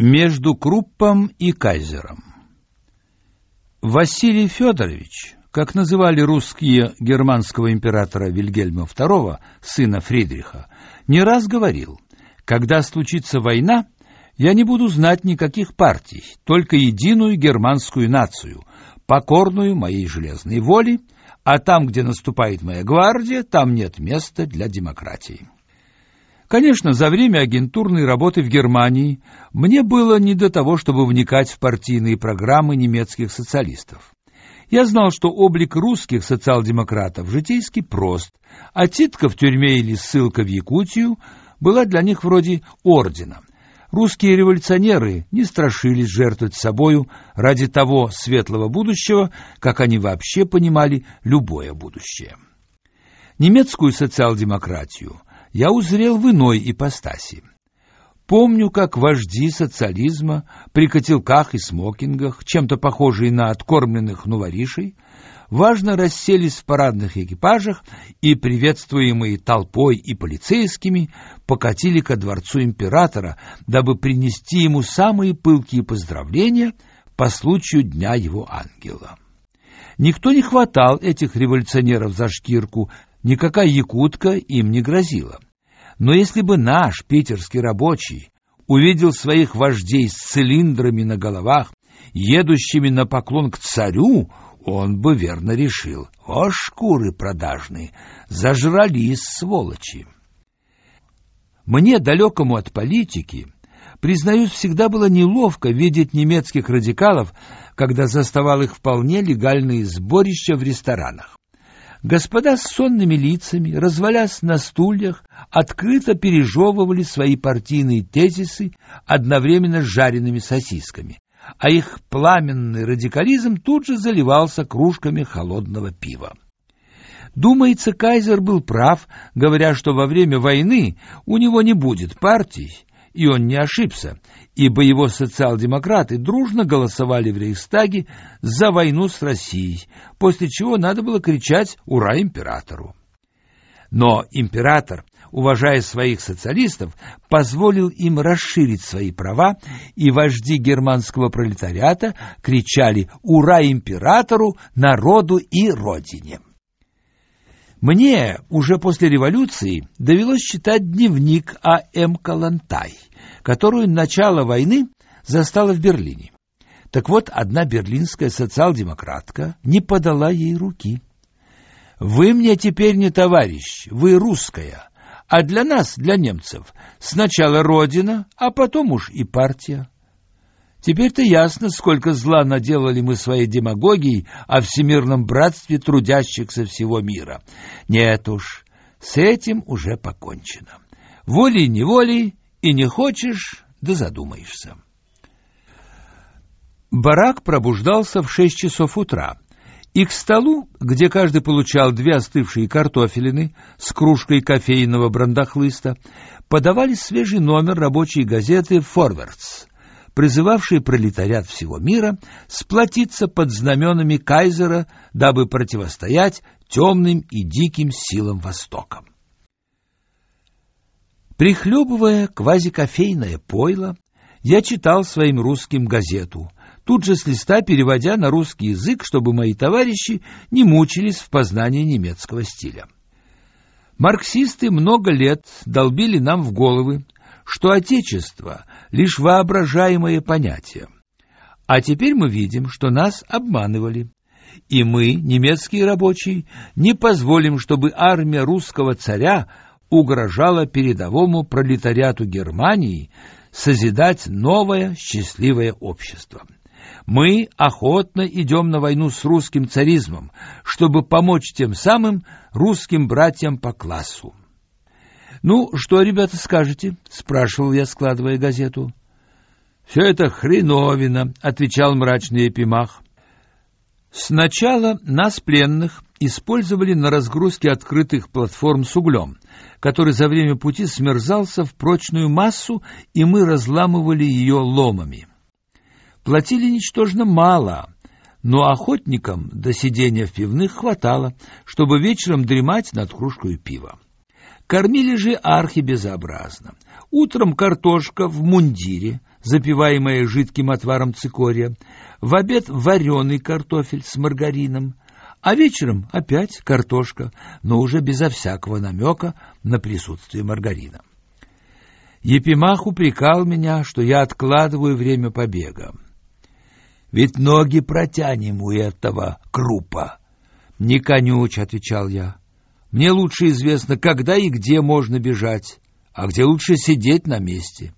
Между Круппом и Кайзером Василий Федорович, как называли русские германского императора Вильгельма II, сына Фридриха, не раз говорил, когда случится война, я не буду знать никаких партий, только единую германскую нацию, покорную моей железной воле, а там, где наступает моя гвардия, там нет места для демократии. Конечно, за время агентурной работы в Германии мне было не до того, чтобы вникать в партийные программы немецких социалистов. Я знал, что облик русских социал-демократов житейски прост, а титка в тюрьме или ссылка в Якутию была для них вроде ордена. Русские революционеры не страшились жертвовать собою ради того светлого будущего, как они вообще понимали любое будущее. Немецкую социал-демократию я узрел в иной ипостаси. Помню, как вожди социализма при котелках и смокингах, чем-то похожие на откормленных новоришей, важно расселись в парадных экипажах и, приветствуемые толпой и полицейскими, покатили ко дворцу императора, дабы принести ему самые пылкие поздравления по случаю Дня его ангела. Никто не хватал этих революционеров за шкирку, никакая якутка им не грозила. Но если бы наш питерский рабочий увидел своих вождей с цилиндрами на головах, едущими на поклон к царю, он бы верно решил: "О шкуры продажные, зажрались сволочи". Мне, далекому от политики, признаюсь, всегда было неловко видеть немецких радикалов, когда заставал их вполне легальные сборища в ресторанах. Господа с сонными лицами, развалясь на стульях, открыто пережевывали свои партийные тезисы одновременно с жареными сосисками, а их пламенный радикализм тут же заливался кружками холодного пива. Думается, кайзер был прав, говоря, что во время войны у него не будет партий, и он не ошибся, ибо его социал-демократы дружно голосовали в Рейхстаге за войну с Россией, после чего надо было кричать «Ура императору!». Но император, уважая своих социалистов, позволил им расширить свои права, и вожди германского пролетариата кричали «Ура императору, народу и родине!». Мне уже после революции довелось читать дневник А.М. Калантай, которую начало войны застало в Берлине. Так вот, одна берлинская социал-демократка не подала ей руки. «Вы мне теперь не товарищ, вы русская, а для нас, для немцев, сначала родина, а потом уж и партия». Теперь-то ясно, сколько зла наделали мы своей демагогией о всемирном братстве трудящихся всего мира. Нет уж, с этим уже покончено. Волей-неволей и не хочешь, да задумаешься. Барак пробуждался в шесть часов утра, и к столу, где каждый получал две остывшие картофелины с кружкой кофейного брандахлыста, подавали свежий номер рабочей газеты «Форвардс», призывавший пролетариат всего мира сплотиться под знаменами кайзера, дабы противостоять темным и диким силам Востока. Прихлебывая квазикофейное пойло, я читал своим русским газету, тут же с листа переводя на русский язык, чтобы мои товарищи не мучились в познании немецкого стиля. Марксисты много лет долбили нам в головы, что отечество лишь воображаемое понятие. А теперь мы видим, что нас обманывали. И мы, немецкие рабочие, не позволим, чтобы армия русского царя угрожала передовому пролетариату Германии созидать новое счастливое общество. Мы охотно идем на войну с русским царизмом, чтобы помочь тем самым русским братьям по классу. «Ну, что, ребята, скажете?» — спрашивал я, складывая газету. «Все это хреновина», — отвечал мрачный Эпимах. Сначала нас, пленных, использовали на разгрузке открытых платформ с углем, который за время пути смерзался в прочную массу, и мы разламывали ее ломами. Платили ничтожно мало, но охотникам до сидения в пивных хватало, чтобы вечером дремать над кружкой пива. Кормили же архибезобразно. Утром картошка в мундире, запиваемая жидким отваром цикория, в обед вареный картофель с маргарином, а вечером опять картошка, но уже безо всякого намека на присутствие маргарина. Епимах упрекал меня, что я откладываю время побега. Ведь ноги протянем у этого крупа. Не конюч, отвечал я. Мне лучше известно, когда и где можно бежать, а где лучше сидеть на месте.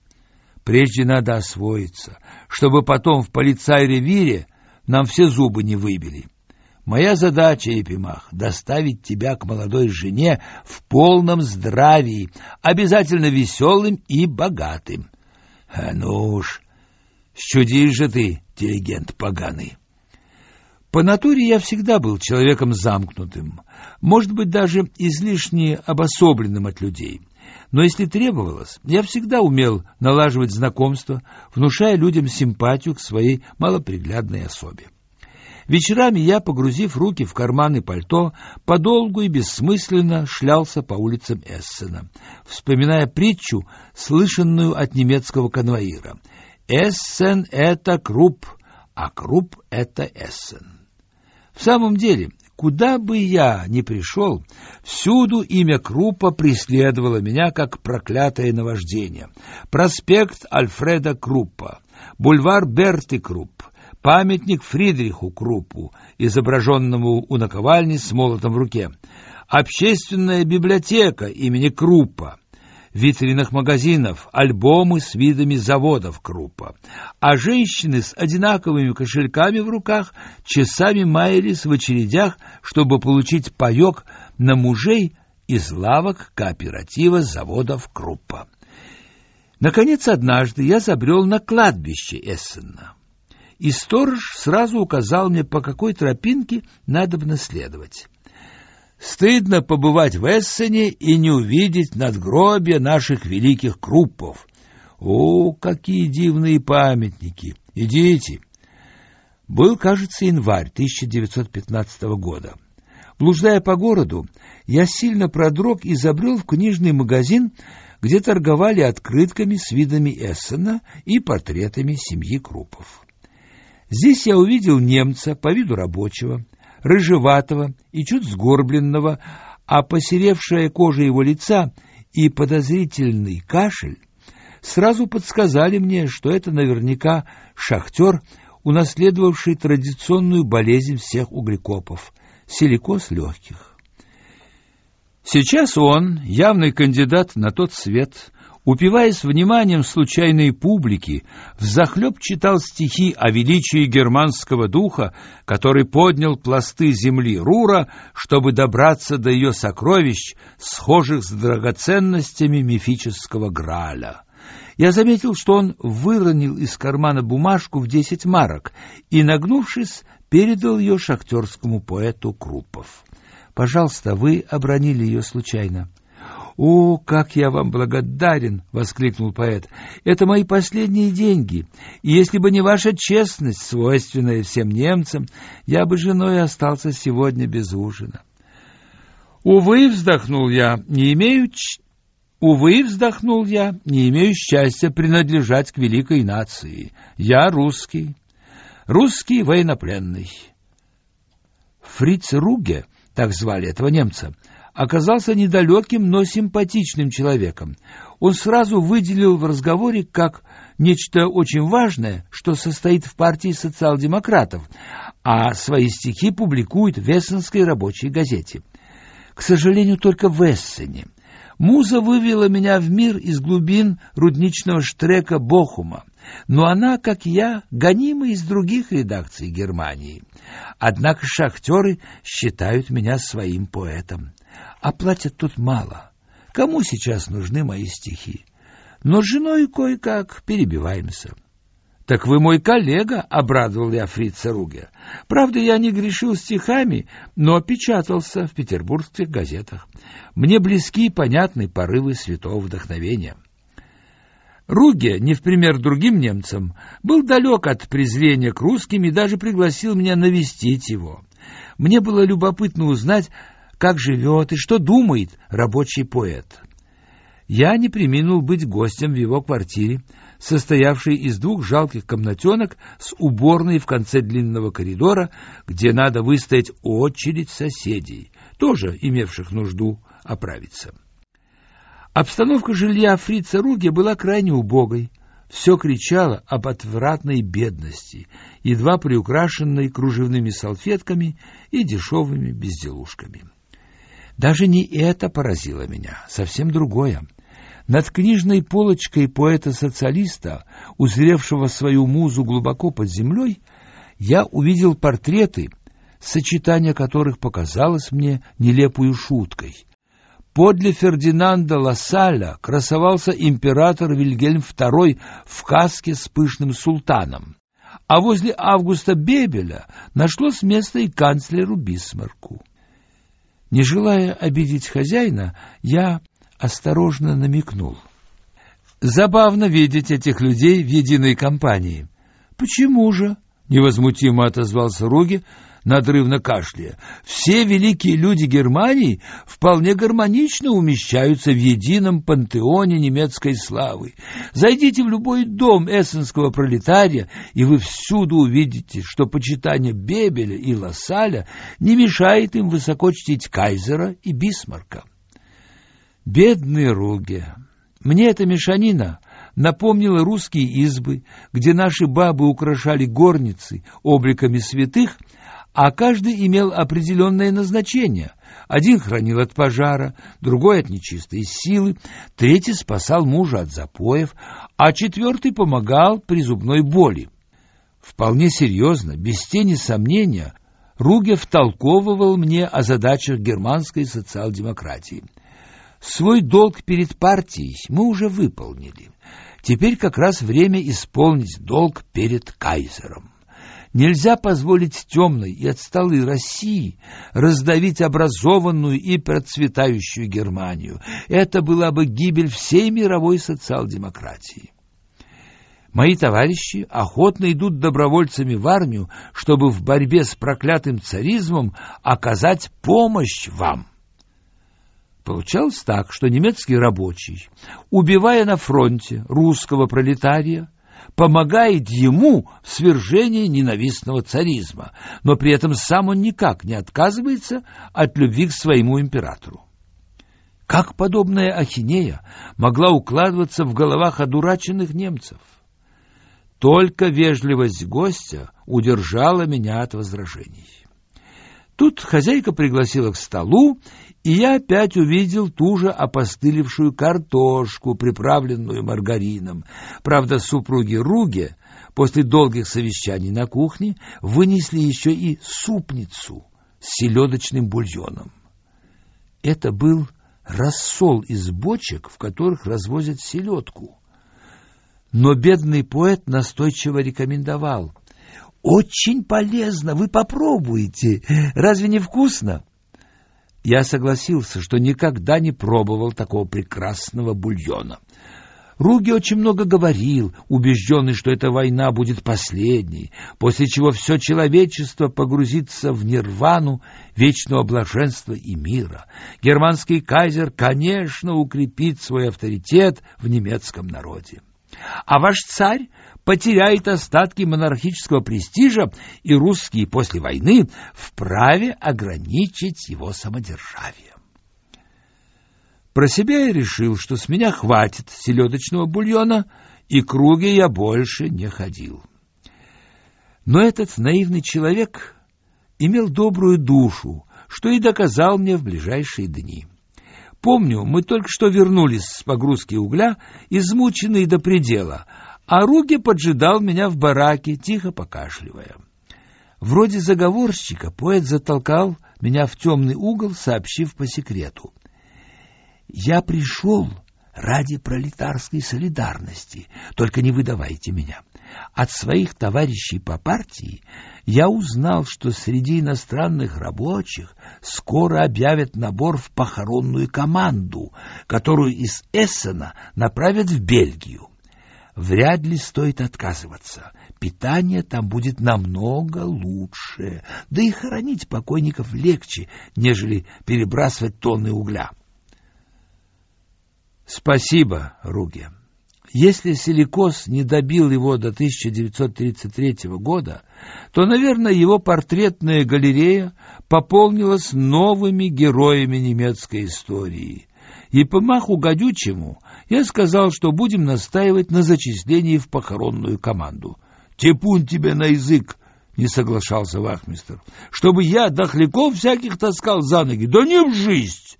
Прежде надо освоиться, чтобы потом в полицай-ревире нам все зубы не выбили. Моя задача, Епимах, доставить тебя к молодой жене в полном здравии, обязательно веселым и богатым. А ну уж, счудишь же ты, диригент поганый. По натуре я всегда был человеком замкнутым, может быть, даже излишне обособленным от людей. Но если требовалось, я всегда умел налаживать знакомства, внушая людям симпатию к своей малоприглядной особе. Вечерами я, погрузив руки в карманы пальто, подолгу и бессмысленно шлялся по улицам Эссена, вспоминая притчу, слышанную от немецкого конвоира. «Эссен — это Круп, а Круп — это Эссен». В самом деле, куда бы я ни пришел, всюду имя Крупа преследовало меня, как проклятое наваждение. Проспект Альфреда Круппа, бульвар Берты Крупп, памятник Фридриху Круппу, изображенному у наковальни с молотом в руке, общественная библиотека имени Круппа, витринах магазинов альбомы с видами заводов Круппа, а женщины с одинаковыми кошельками в руках часами маялись в очередях, чтобы получить паёк на мужей из лавок кооператива заводов Круппа. Наконец, однажды я забрел на кладбище Эссена и сторож сразу указал мне, по какой тропинке надо бы наследовать. Стыдно побывать в Эссене и не увидеть надгробия наших великих круппов. О, какие дивные памятники! Идите! Был, кажется, январь 1915 года. Блуждая по городу, я сильно продрог и забрел в книжный магазин, где торговали открытками с видами Эссена и портретами семьи Крупов. Здесь я увидел немца по виду рабочего, рыжеватого и чуть сгорбленного, а посеревшая кожа его лица и подозрительный кашель сразу подсказали мне, что это наверняка шахтер, унаследовавший традиционную болезнь всех углекопов — силикоз легких. Сейчас он, явный кандидат на тот свет, упиваясь вниманием случайной публики, взахлеб читал стихи о величии германского духа, который поднял пласты земли Рура, чтобы добраться до ее сокровищ, схожих с драгоценностями мифического Грааля. Я заметил, что он выронил из кармана бумажку в десять марок и, нагнувшись, передал ее шахтерскому поэту Крупов. «Пожалуйста, вы обронили ее случайно». «О, как я вам благодарен!» — воскликнул поэт. «Это мои последние деньги, и если бы не ваша честность, свойственная всем немцам, я бы женой остался сегодня без ужина». «Увы!» — вздохнул я, — «не имею. Увы, вздохнул я, не имею счастья принадлежать к великой нации. Я русский, русский военнопленный. Фриц Руге, так звали этого немца, оказался недалеким, но симпатичным человеком. Он сразу выделил в разговоре как нечто очень важное, что состоит в партии социал-демократов, а свои стихи публикует в Эссенской рабочей газете. К сожалению, только в Эссене. Муза вывела меня в мир из глубин рудничного штрека Бохума, но она, как я, гонима из других редакций Германии. Однако шахтеры считают меня своим поэтом а платят тут мало. Кому сейчас нужны мои стихи? Но с женой кое-как перебиваемся. Так вы мой коллега, обрадовал я фрица Руге. Правда, я не грешил стихами, но печатался в петербургских газетах. Мне близки и понятны порывы святого вдохновения. Руге, не в пример другим немцам, был далек от презрения к русским и даже пригласил меня навестить его. Мне было любопытно узнать, как живет и что думает рабочий поэт. я не преминул быть гостем в его квартире, состоявшей из двух жалких комнатенок с уборной в конце длинного коридора, где надо выстоять очередь соседей, тоже имевших нужду оправиться. Обстановка жилья фрица Руги была крайне убогой. Все кричало об отвратной бедности, едва приукрашенной кружевными салфетками и дешевыми безделушками. Даже не это поразило меня, совсем другое. Над книжной полочкой поэта-социалиста, узревшего свою музу глубоко под землей, я увидел портреты, сочетание которых показалось мне нелепую шуткой. Подле Фердинанда Лассаля красовался император Вильгельм II в каске с пышным султаном, а возле Августа Бебеля нашлось место и канцлеру Бисмарку. Не желая обидеть хозяина, я осторожно намекнул. Забавно видеть этих людей в единой компании. Почему же? невозмутимо отозвался Руги, надрывно кашляя. Все великие люди Германии вполне гармонично умещаются в едином пантеоне немецкой славы. Зайдите в любой дом эссенского пролетария, и вы всюду увидите, что почитание Бебеля и Лассаля не мешает им высоко чтить Кайзера и Бисмарка. Бедные Руге! Мне эта мешанина напомнила русские избы, где наши бабы украшали горницы обликами святых, а каждый имел определенное назначение. Один хранил от пожара, другой от нечистой силы, третий спасал мужа от запоев, а четвертый помогал при зубной боли. Вполне серьезно, без тени сомнения, Руге втолковывал мне о задачах германской социал-демократии. Свой долг перед партией мы уже выполнили. Теперь как раз время исполнить долг перед кайзером. Нельзя позволить темной и отсталой России раздавить образованную и процветающую Германию. Это была бы гибель всей мировой социал-демократии. Мои товарищи охотно идут добровольцами в армию, чтобы в борьбе с проклятым царизмом оказать помощь вам. Получалось так, что немецкий рабочий, убивая на фронте русского пролетария, помогает ему в свержении ненавистного царизма, но при этом сам он никак не отказывается от любви к своему императору. Как подобная ахинея могла укладываться в головах одураченных немцев? Только вежливость гостя удержала меня от возражений. Тут хозяйка пригласила к столу, и я опять увидел ту же опостылевшую картошку, приправленную маргарином. Правда, супруги Руге после долгих совещаний на кухне вынесли еще и супницу с селедочным бульоном. Это был рассол из бочек, в которых развозят селедку. Но бедный поэт настойчиво рекомендовал. «Очень полезно, вы попробуйте. Разве не вкусно?» Я согласился, что никогда не пробовал такого прекрасного бульона. Руги очень много говорил, убежденный, что эта война будет последней, после чего все человечество погрузится в нирвану вечного блаженства и мира. Германский кайзер, конечно, укрепит свой авторитет в немецком народе. А ваш царь потеряет остатки монархического престижа, и русские после войны вправе ограничить его самодержавие. Про себя я решил, что с меня хватит селедочного бульона, и круги я больше не ходил. Но этот наивный человек имел добрую душу, что и доказал мне в ближайшие дни. Помню, мы только что вернулись с погрузки угля, измученные до предела, а Руги поджидал меня в бараке, тихо покашливая. Вроде заговорщика поэт затолкал меня в темный угол, сообщив по секрету. «Я пришел ради пролетарской солидарности, только не выдавайте меня. От своих товарищей по партии я узнал, что среди иностранных рабочих скоро объявят набор в похоронную команду, которую из Эссена направят в Бельгию вряд ли стоит отказываться. Питание там будет намного лучше, да и хоронить покойников легче, нежели перебрасывать тонны угля. Спасибо, Руге. Если силикоз не добил его до 1933 года, то, наверное, его портретная галерея пополнилась новыми героями немецкой истории. И по маху гадючему я сказал, что будем настаивать на зачислении в похоронную команду. «Типун тебе на язык!» — не соглашался вахмистр. «Чтобы я дохляков всяких таскал за ноги? Да не в жизнь!»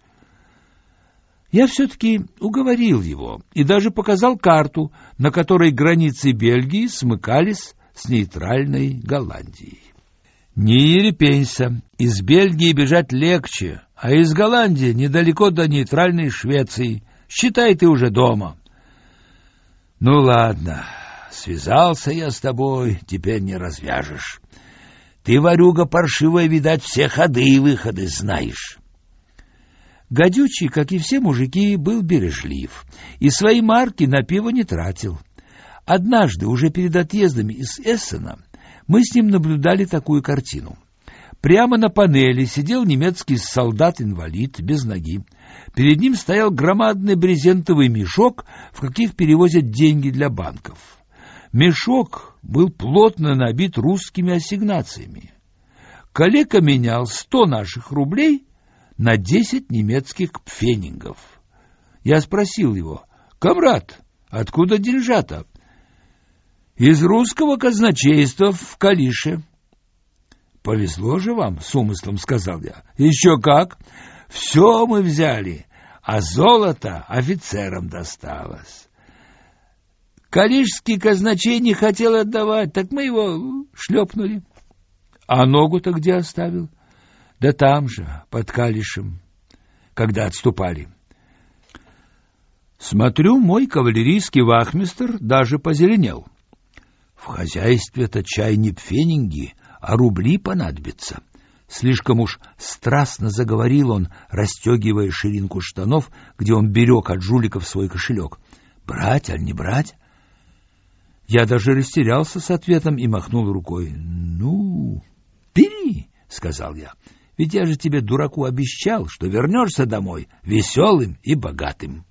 Я все-таки уговорил его и даже показал карту, на которой границы Бельгии смыкались с нейтральной Голландией. Не ерепенься, из Бельгии бежать легче, а из Голландии недалеко до нейтральной Швеции. Считай, ты уже дома. Ну ладно, связался я с тобой, теперь не развяжешь. Ты, ворюга паршивая, видать, все ходы и выходы знаешь. Гадючий, как и все мужики, был бережлив и свои марки на пиво не тратил. Однажды, уже перед отъездом из Эссена, мы с ним наблюдали такую картину. Прямо на панели сидел немецкий солдат-инвалид без ноги. Перед ним стоял громадный брезентовый мешок, в каких перевозят деньги для банков. Мешок был плотно набит русскими ассигнациями. Коллега менял сто наших рублей на десять немецких пфенингов. Я спросил его, «Камрад, откуда деньжата?» «Из русского казначейства в Калише». «Повезло же вам, с умыслом сказал я. Еще как! Все мы взяли, а золото офицерам досталось». Калишский казначей не хотел отдавать, так мы его шлепнули. А ногу-то где оставил? Да там же, под Калишем, когда отступали. Смотрю, мой кавалерийский вахмистр даже позеленел. В хозяйстве-то чай не пфенинги, а рубли понадобятся. Слишком уж страстно заговорил он, расстегивая ширинку штанов, где он берег от жуликов свой кошелек. Брать, аль не брать? Я даже растерялся с ответом и махнул рукой. «Ну, бери», — сказал я. Ведь я же тебе, дураку, обещал, что вернешься домой веселым и богатым.